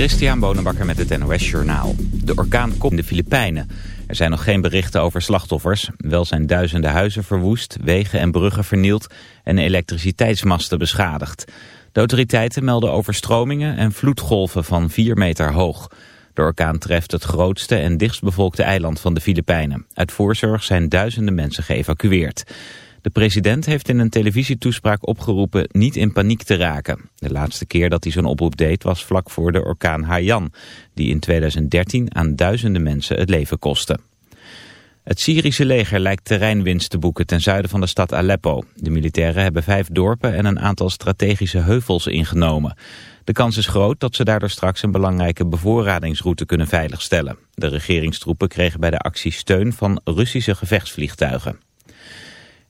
Christian Bonenbakker met het NOS Journaal. De orkaan komt in de Filipijnen. Er zijn nog geen berichten over slachtoffers. Wel zijn duizenden huizen verwoest, wegen en bruggen vernield en elektriciteitsmasten beschadigd. De autoriteiten melden overstromingen en vloedgolven van 4 meter hoog. De orkaan treft het grootste en dichtstbevolkte eiland van de Filipijnen. Uit voorzorg zijn duizenden mensen geëvacueerd. De president heeft in een televisietoespraak opgeroepen niet in paniek te raken. De laatste keer dat hij zo'n oproep deed was vlak voor de orkaan Haiyan, die in 2013 aan duizenden mensen het leven kostte. Het Syrische leger lijkt terreinwinst te boeken ten zuiden van de stad Aleppo. De militairen hebben vijf dorpen en een aantal strategische heuvels ingenomen. De kans is groot dat ze daardoor straks een belangrijke bevoorradingsroute kunnen veiligstellen. De regeringstroepen kregen bij de actie steun van Russische gevechtsvliegtuigen.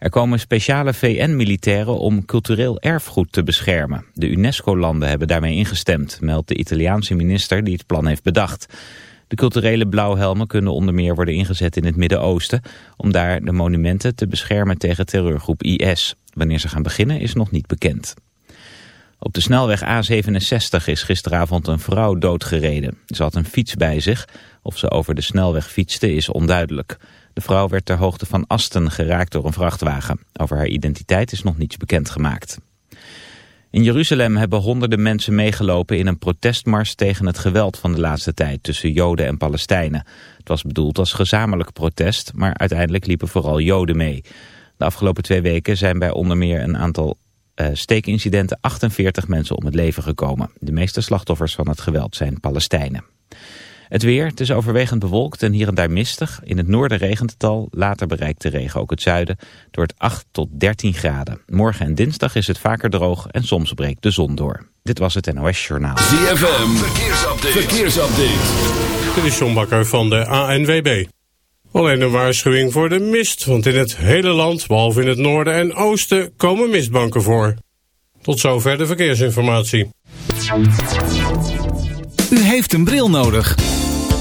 Er komen speciale VN-militairen om cultureel erfgoed te beschermen. De UNESCO-landen hebben daarmee ingestemd, meldt de Italiaanse minister die het plan heeft bedacht. De culturele blauwhelmen kunnen onder meer worden ingezet in het Midden-Oosten... om daar de monumenten te beschermen tegen terreurgroep IS. Wanneer ze gaan beginnen is nog niet bekend. Op de snelweg A67 is gisteravond een vrouw doodgereden. Ze had een fiets bij zich. Of ze over de snelweg fietste is onduidelijk. De vrouw werd ter hoogte van Asten geraakt door een vrachtwagen. Over haar identiteit is nog niets bekendgemaakt. In Jeruzalem hebben honderden mensen meegelopen in een protestmars tegen het geweld van de laatste tijd tussen Joden en Palestijnen. Het was bedoeld als gezamenlijk protest, maar uiteindelijk liepen vooral Joden mee. De afgelopen twee weken zijn bij onder meer een aantal uh, steekincidenten 48 mensen om het leven gekomen. De meeste slachtoffers van het geweld zijn Palestijnen. Het weer, het is overwegend bewolkt en hier en daar mistig. In het noorden regent het al, later bereikt de regen ook het zuiden. Door het 8 tot 13 graden. Morgen en dinsdag is het vaker droog en soms breekt de zon door. Dit was het NOS Journaal. ZFM, verkeersupdate. verkeersupdate. Dit is John Bakker van de ANWB. Alleen een waarschuwing voor de mist, want in het hele land, behalve in het noorden en oosten, komen mistbanken voor. Tot zover de verkeersinformatie. U heeft een bril nodig.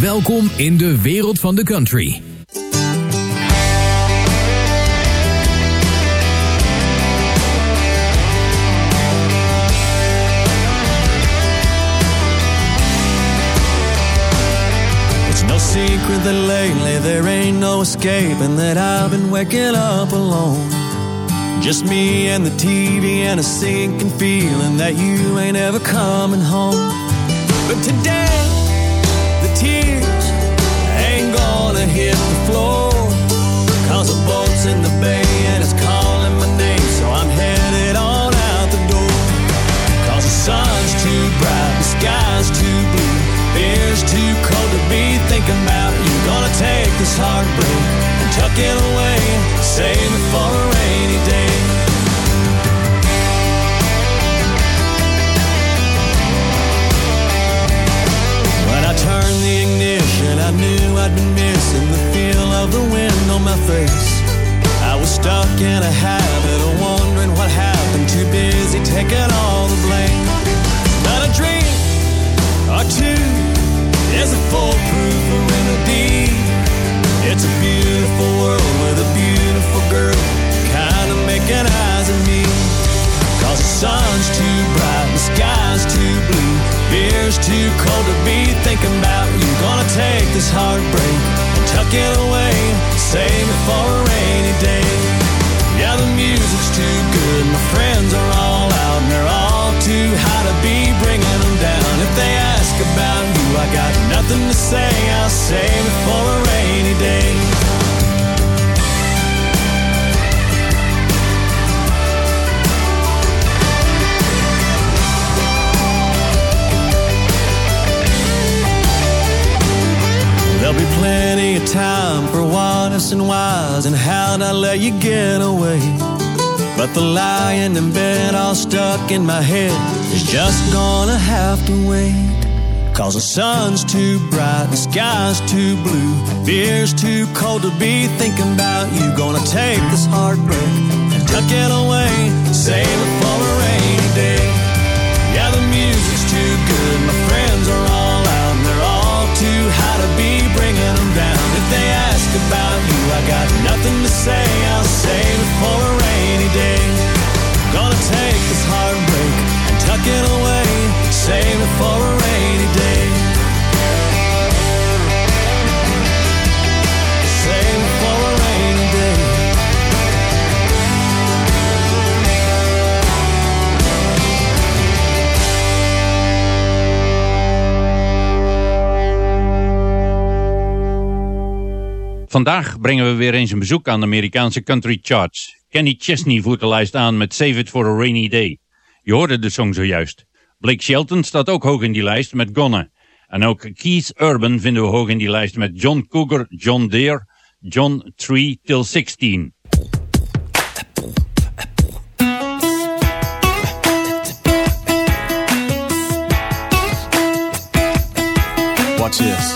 Welkom in de wereld van de country. Secret that lately there ain't no escaping that I've been waking up alone. Just me and the TV and a sinking feeling that you ain't ever coming home. But today, his and tuck it away, save it for a rainy day. When I turned the ignition, I knew I'd been missing the feel of the wind on my face. I was stuck in a habit of wondering what happened, too busy taking beautiful world with a beautiful girl, kind of making eyes at me. Cause the sun's too bright, the sky's too blue, beer's too cold to be thinking about you. Gonna take this heartbreak and tuck it away, save it for a rainy day. Yeah, the music's too good, my friends are all out, and they're all too high to be bringing them down. If they ask about you, I got nothing to say, I'll save it for a rainy day. Time for ifs and whys and how'd I let you get away. But the lying in bed all stuck in my head is just gonna have to wait. Cause the sun's too bright, the sky's too blue, beer's too cold to be thinking about you. Gonna take this heartbreak and tuck it away, save it for a rainy day. Yeah, the music's got nothing to say, I'll save it for a rainy day. Gonna take this heartbreak and tuck it away, save it for Vandaag brengen we weer eens een bezoek aan de Amerikaanse country charts. Kenny Chesney voert de lijst aan met Save It For A Rainy Day. Je hoorde de song zojuist. Blake Shelton staat ook hoog in die lijst met Gonna. En ook Keith Urban vinden we hoog in die lijst met John Cougar, John Deere, John 3 Till 16. Watch this.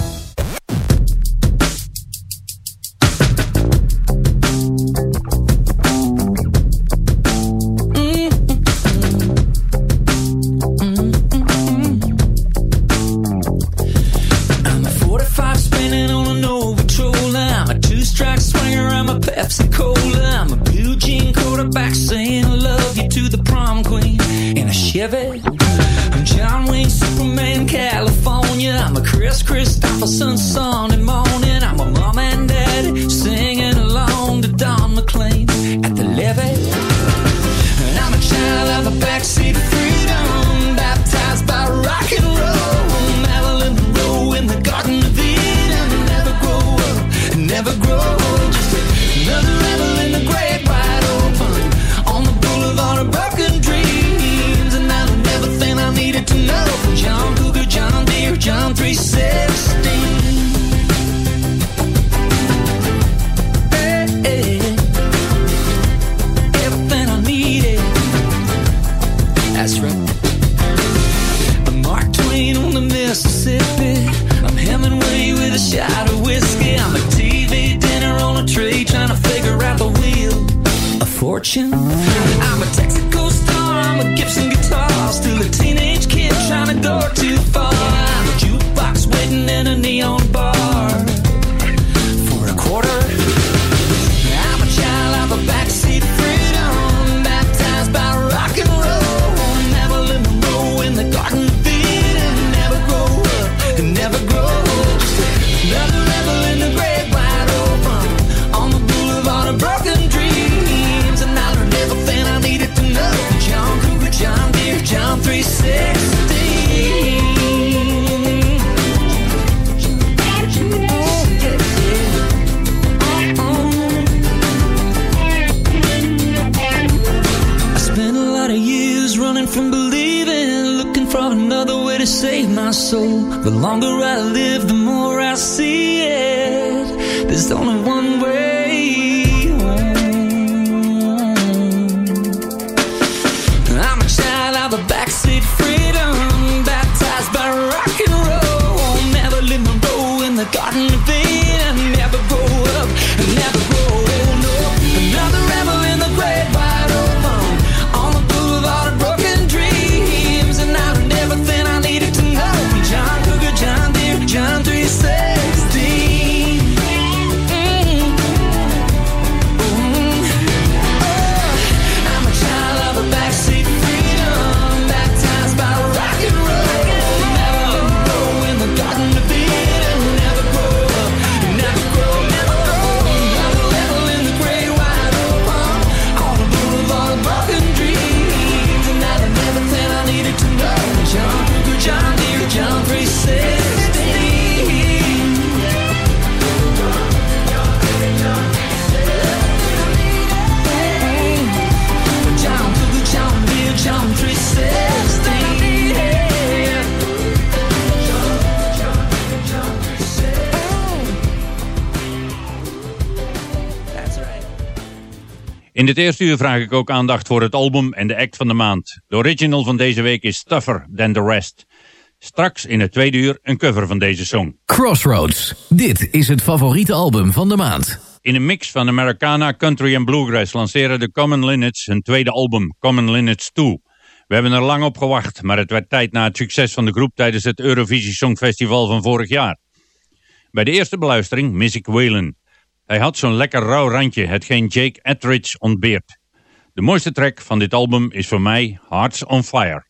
claim at the In het eerste uur vraag ik ook aandacht voor het album en de act van de maand. De original van deze week is Tougher Than The Rest. Straks in het tweede uur een cover van deze song. Crossroads. Dit is het favoriete album van de maand. In een mix van Americana, Country en Bluegrass lanceren de Common Linnets hun tweede album, Common Linnets 2. We hebben er lang op gewacht, maar het werd tijd na het succes van de groep tijdens het Eurovisie Songfestival van vorig jaar. Bij de eerste beluistering mis ik Whalen. Hij had zo'n lekker rauw randje, hetgeen Jake Ettridge ontbeert. De mooiste track van dit album is voor mij Hearts on Fire.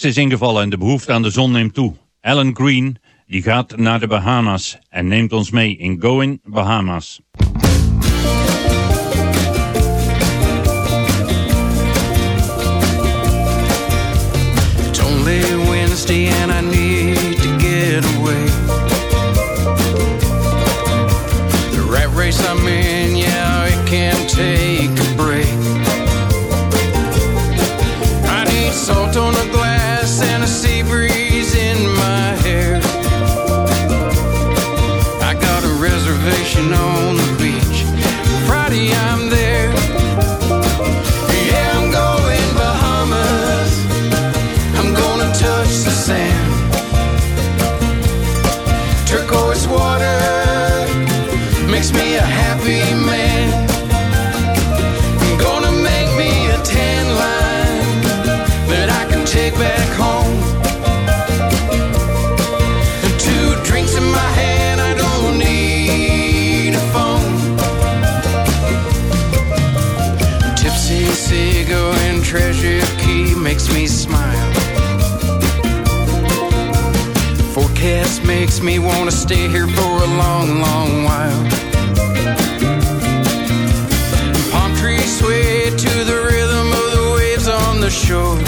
Herfst is ingevallen en de behoefte aan de zon neemt toe. Alan Green die gaat naar de Bahamas en neemt ons mee in Going Bahamas. It's only Wednesday and I need to get away. Stay here for a long, long while. Palm trees sway to the rhythm of the waves on the shore.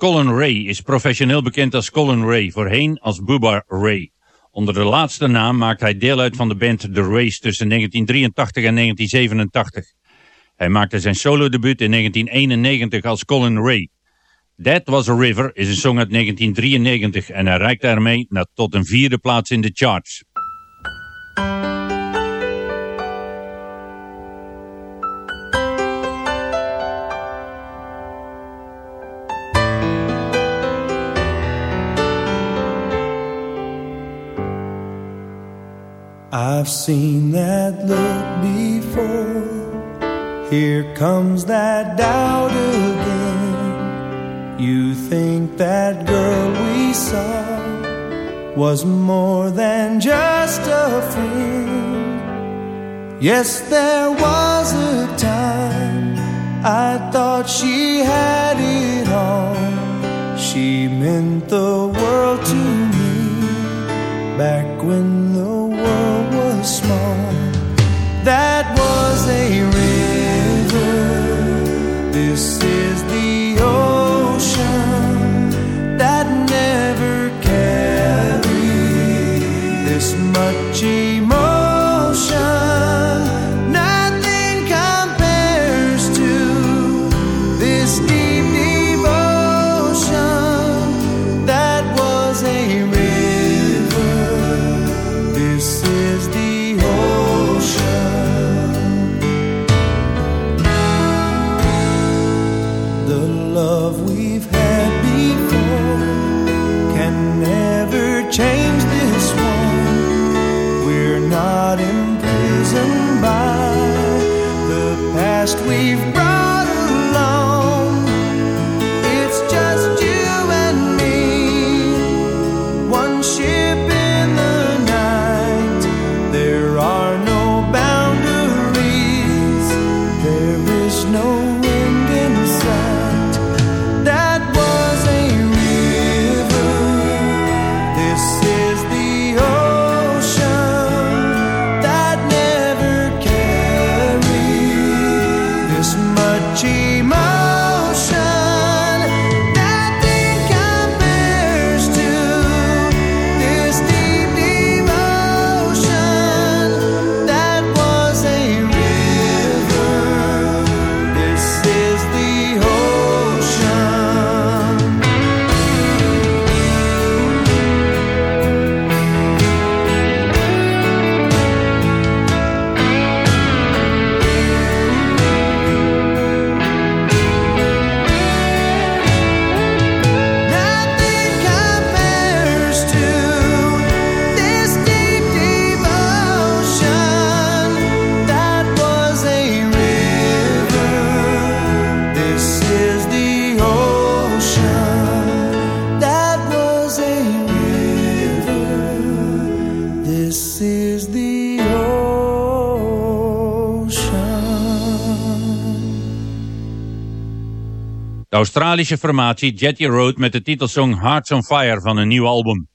Colin Ray is professioneel bekend als Colin Ray, voorheen als Bubba Ray. Onder de laatste naam maakt hij deel uit van de band The Race tussen 1983 en 1987. Hij maakte zijn solodebuut in 1991 als Colin Ray. That Was a River is een song uit 1993 en hij reikt daarmee naar tot een vierde plaats in de charts. I've seen that look before. Here comes that doubt again. You think that girl we saw was more than just a friend. Yes, there was a time I thought she had it all. She meant the world to me back when the world was small. That was a river. This Australische formatie Jetty Road met de titelsong Hearts on Fire van een nieuw album.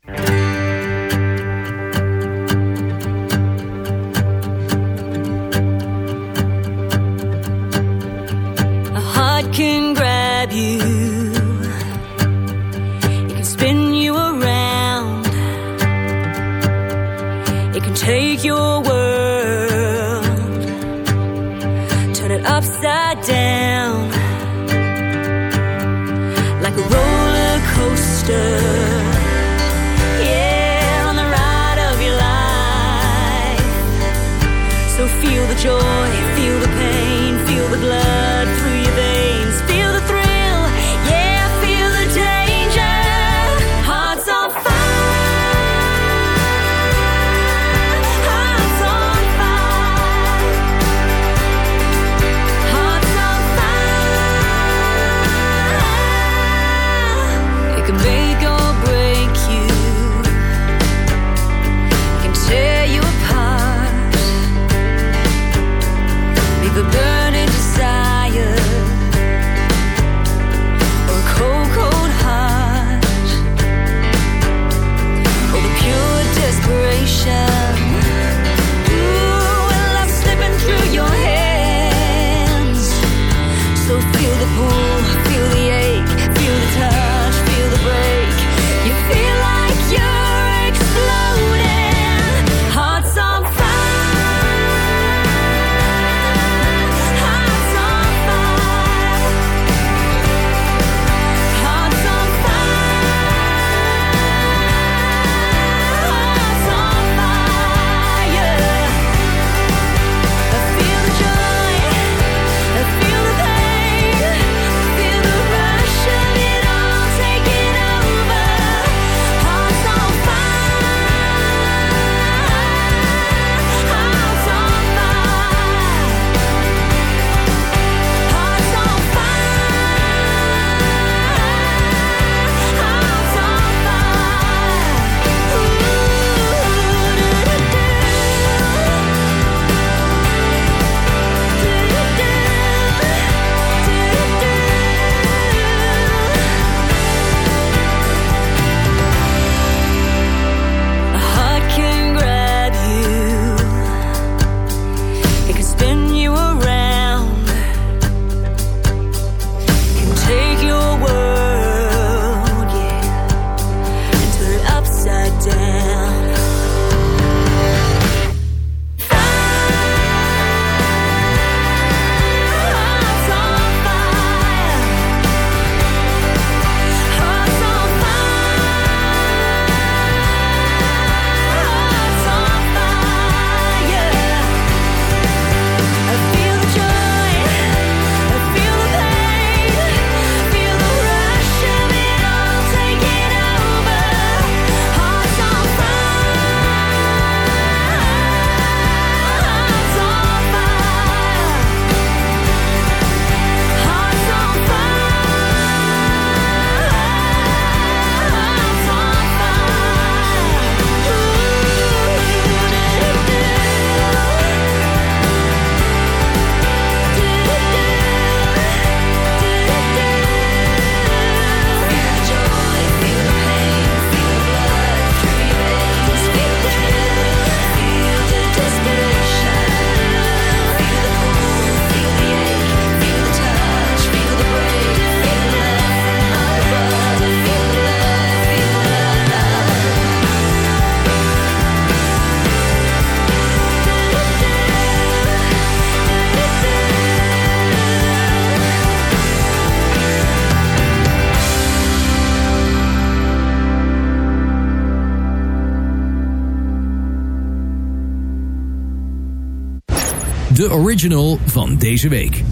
Original van deze week.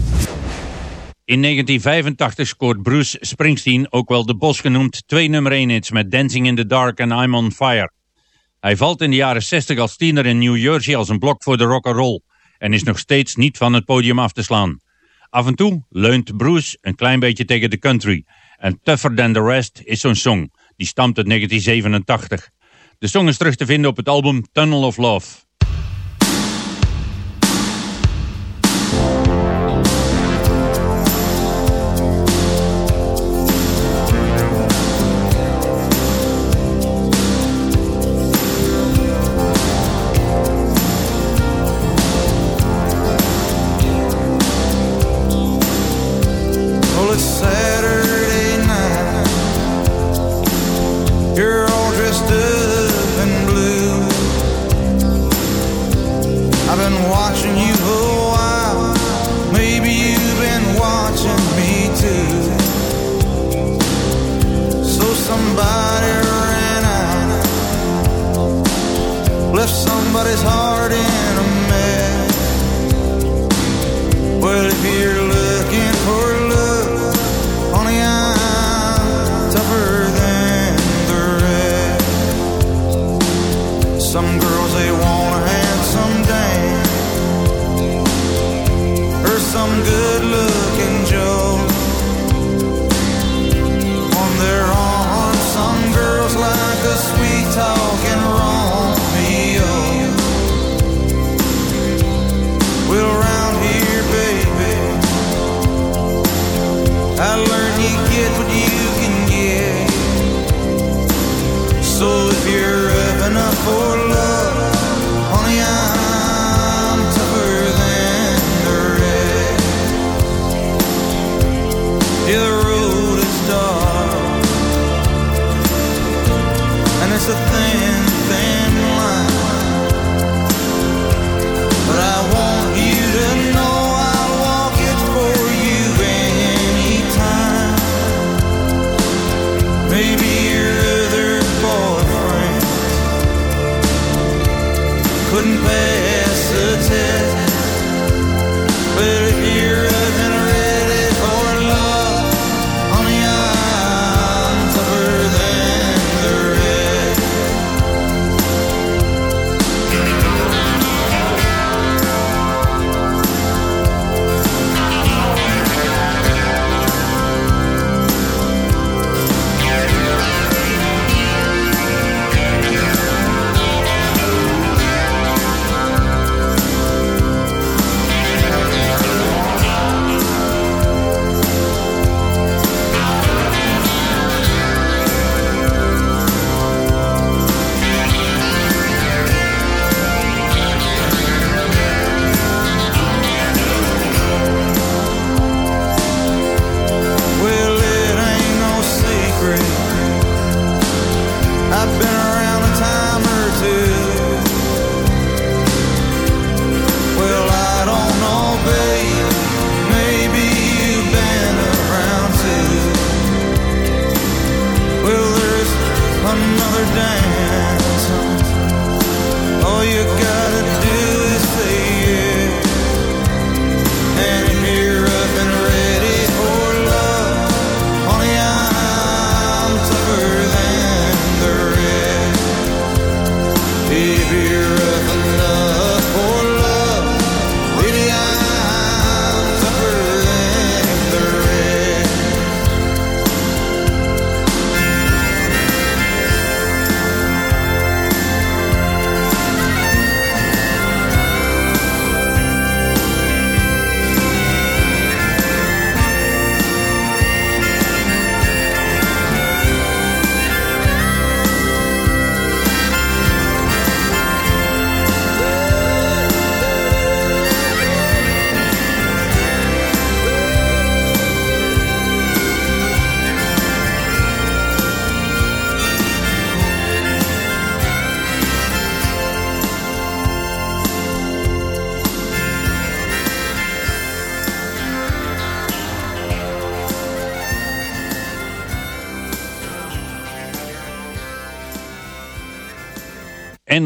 In 1985 scoort Bruce Springsteen, ook wel de Bos genoemd, twee nummer 1 hits met Dancing in the Dark en I'm on Fire. Hij valt in de jaren 60 als tiener in New Jersey als een blok voor de rock and roll en is nog steeds niet van het podium af te slaan. Af en toe leunt Bruce een klein beetje tegen de country en Tougher Than The Rest is zo'n song, die stamt uit 1987. De song is terug te vinden op het album Tunnel of Love.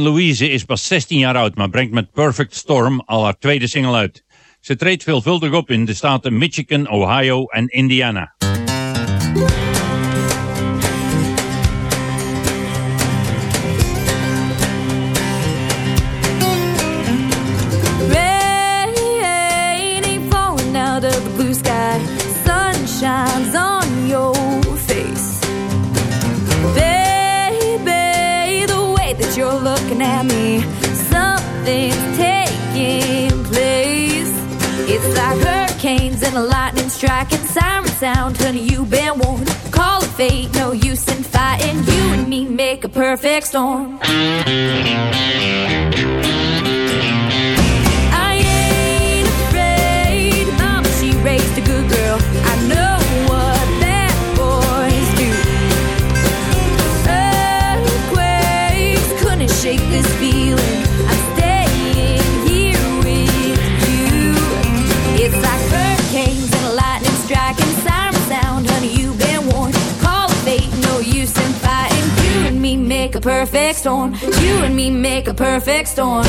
Louise is pas 16 jaar oud, maar brengt met Perfect Storm al haar tweede single uit. Ze treedt veelvuldig op in de staten Michigan, Ohio en Indiana. me. Something's taking place. It's like hurricanes and a lightning strike and siren sound. Honey, you've been warned. Call it fate, no use in fighting. You and me make a perfect storm. You and me make a perfect storm.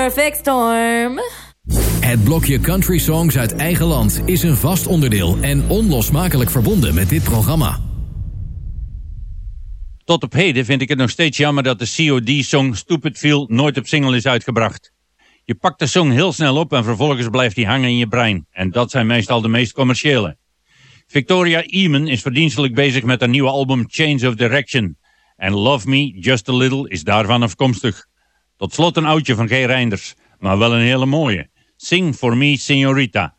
Perfect storm. Het blokje Country Songs uit eigen land is een vast onderdeel en onlosmakelijk verbonden met dit programma. Tot op heden vind ik het nog steeds jammer dat de COD-song Stupid Feel nooit op single is uitgebracht. Je pakt de song heel snel op en vervolgens blijft die hangen in je brein. En dat zijn meestal de meest commerciële. Victoria Eamon is verdienstelijk bezig met haar nieuwe album Change of Direction. En Love Me Just a Little is daarvan afkomstig. Tot slot een oudje van G. Reinders, maar wel een hele mooie. Sing for me, Senorita.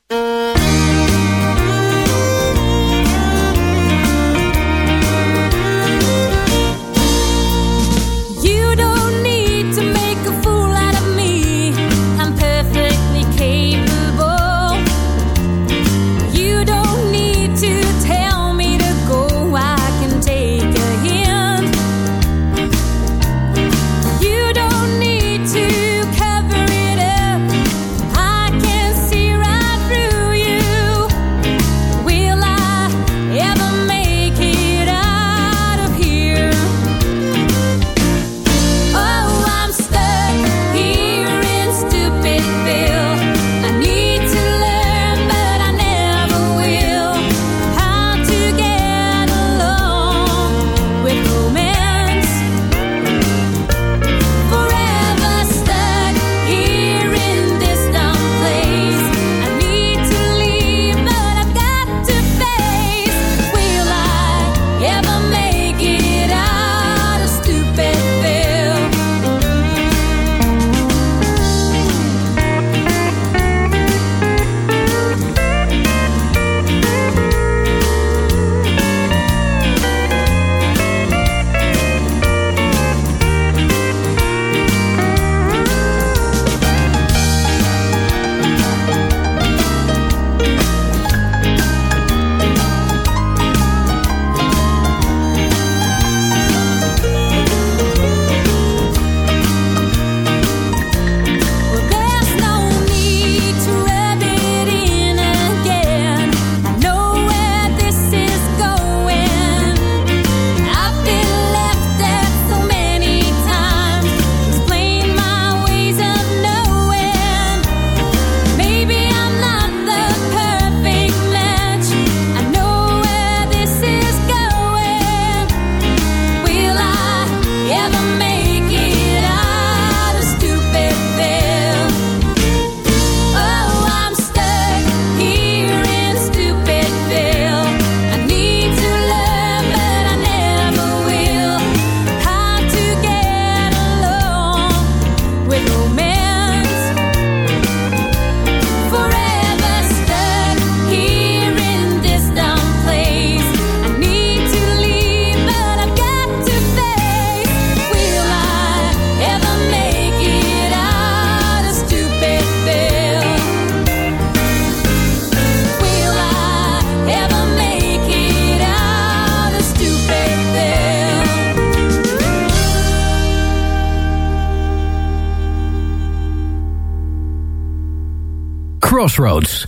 Crossroads.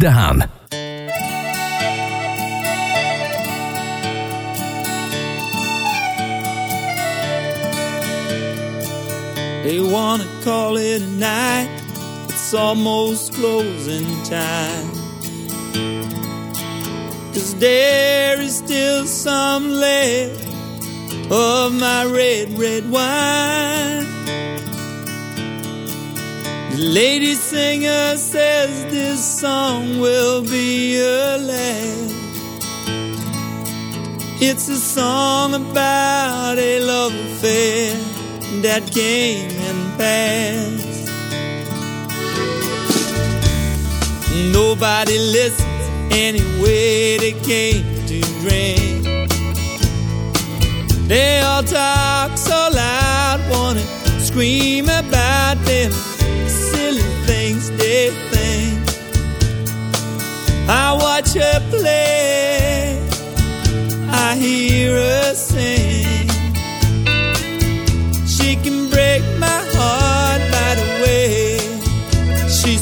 De Haan. They wanna call it a night. It's almost closing time. Cause there is still some left of my red, red wine. Lady singer says this song will be her last. It's a song about a love affair that came and passed. Nobody listens anyway, they came to drink. They all talk so loud, wanna scream about them they think. I watch her play, I hear her sing. She can break my heart by the way she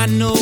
I know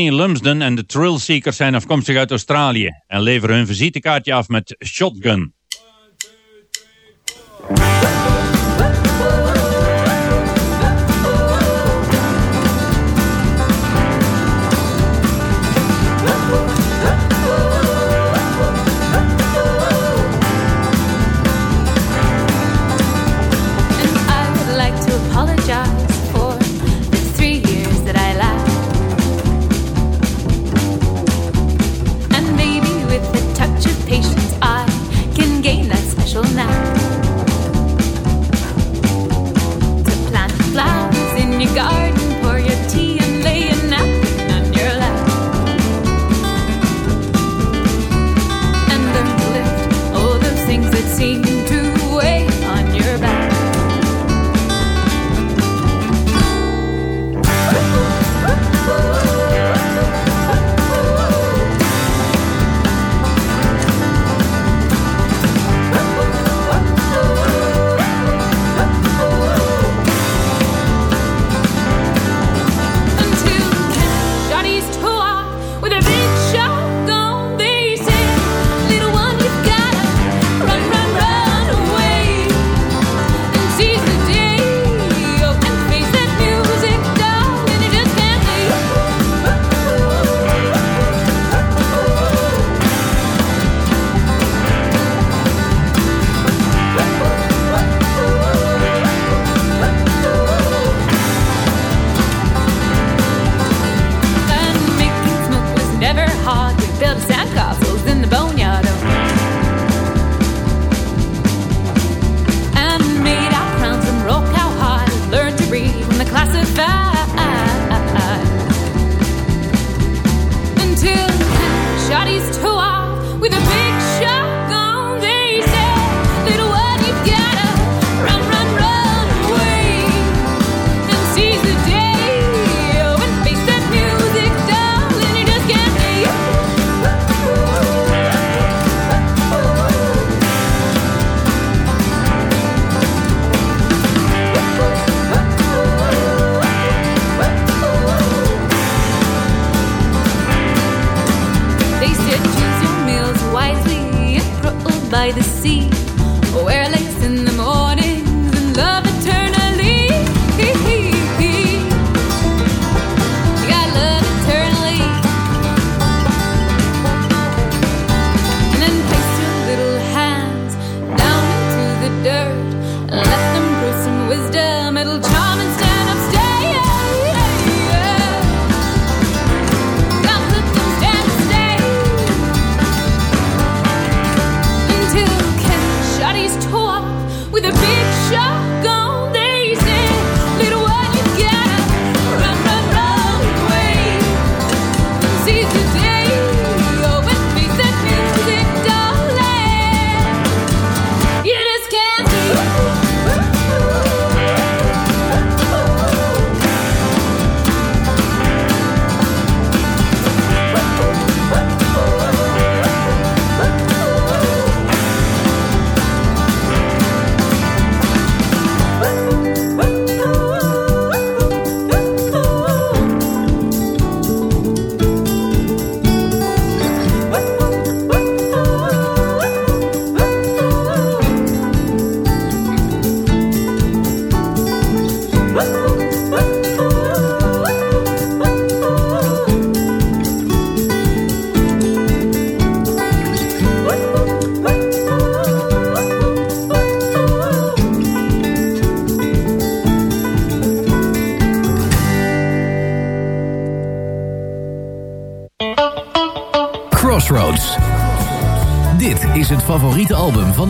Kenny Lumsden en de Thrill Seekers zijn afkomstig uit Australië en leveren hun visitekaartje af met Shotgun.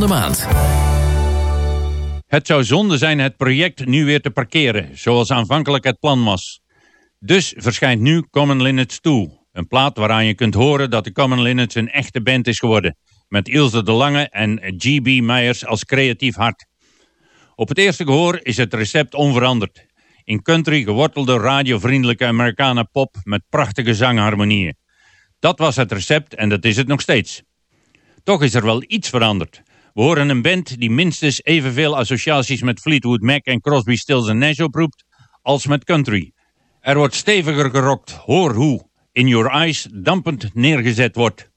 De maand. Het zou zonde zijn het project nu weer te parkeren, zoals aanvankelijk het plan was. Dus verschijnt nu Common Linnets 2, een plaat waaraan je kunt horen dat de Common Linnets een echte band is geworden, met Ilse de Lange en G.B. Myers als creatief hart. Op het eerste gehoor is het recept onveranderd. In country gewortelde radiovriendelijke Americana pop met prachtige zangharmonieën. Dat was het recept en dat is het nog steeds. Toch is er wel iets veranderd. We horen een band die minstens evenveel associaties met Fleetwood Mac en Crosby, Stills Nash oproept als met country. Er wordt steviger gerokt, hoor hoe In Your Eyes dampend neergezet wordt.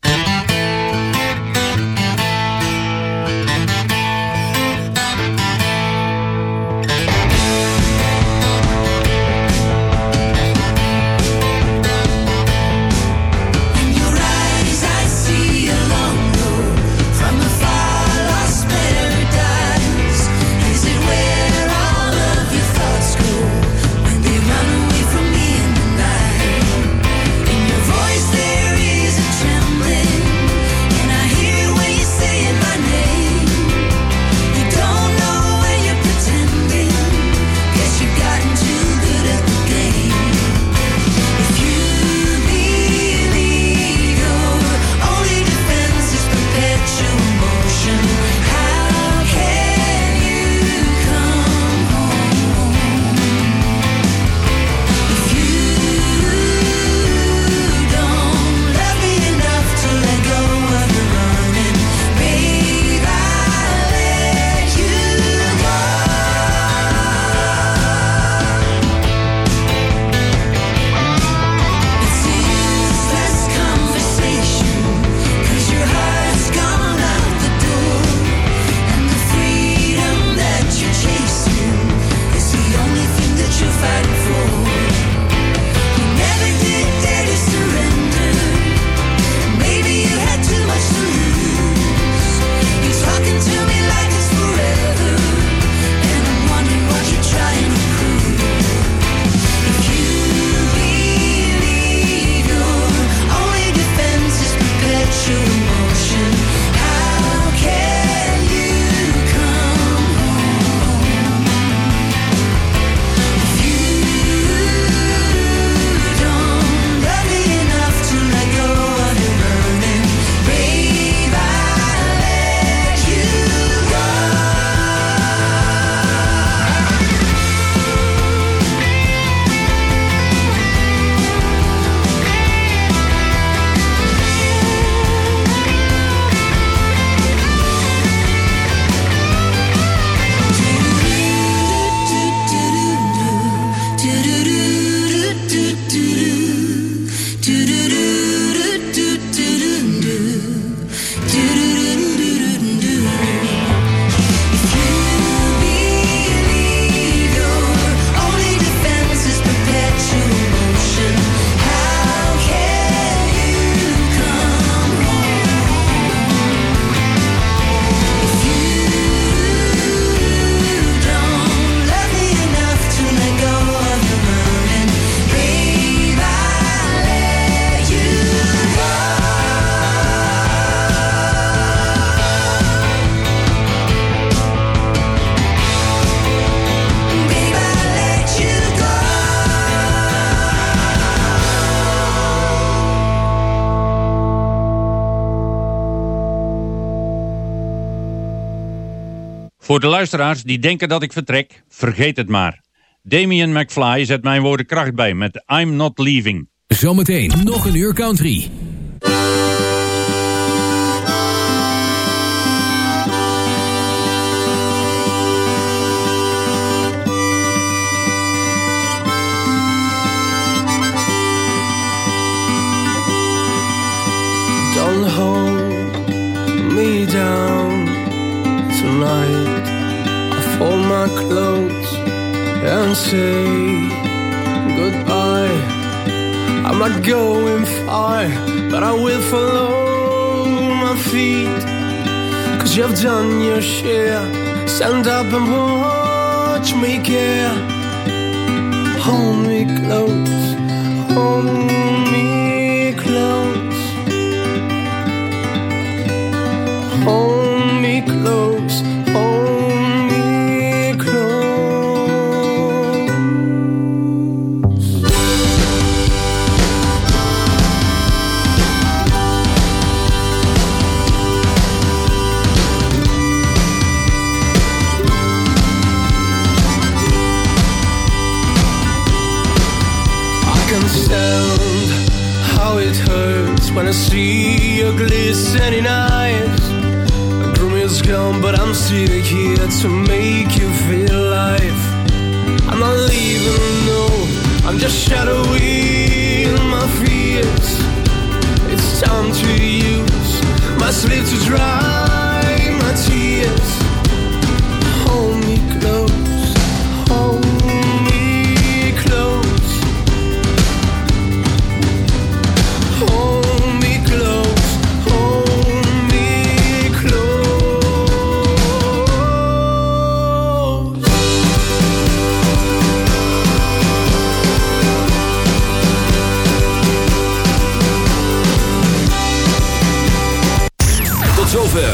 Voor de luisteraars die denken dat ik vertrek, vergeet het maar. Damien McFly zet mijn woorden kracht bij met I'm Not Leaving. Zometeen nog een uur country. Don't hold me down tonight. I fold my clothes and say goodbye. I'm not going far, but I will follow my feet. Cause you've done your share. Stand up and watch me care. Hold me close, hold me close. Glistening eyes. The groom is gone, but I'm still here to make you feel alive. I'm not leaving, no, I'm just shadowing my fears. It's time to use my sleep to dry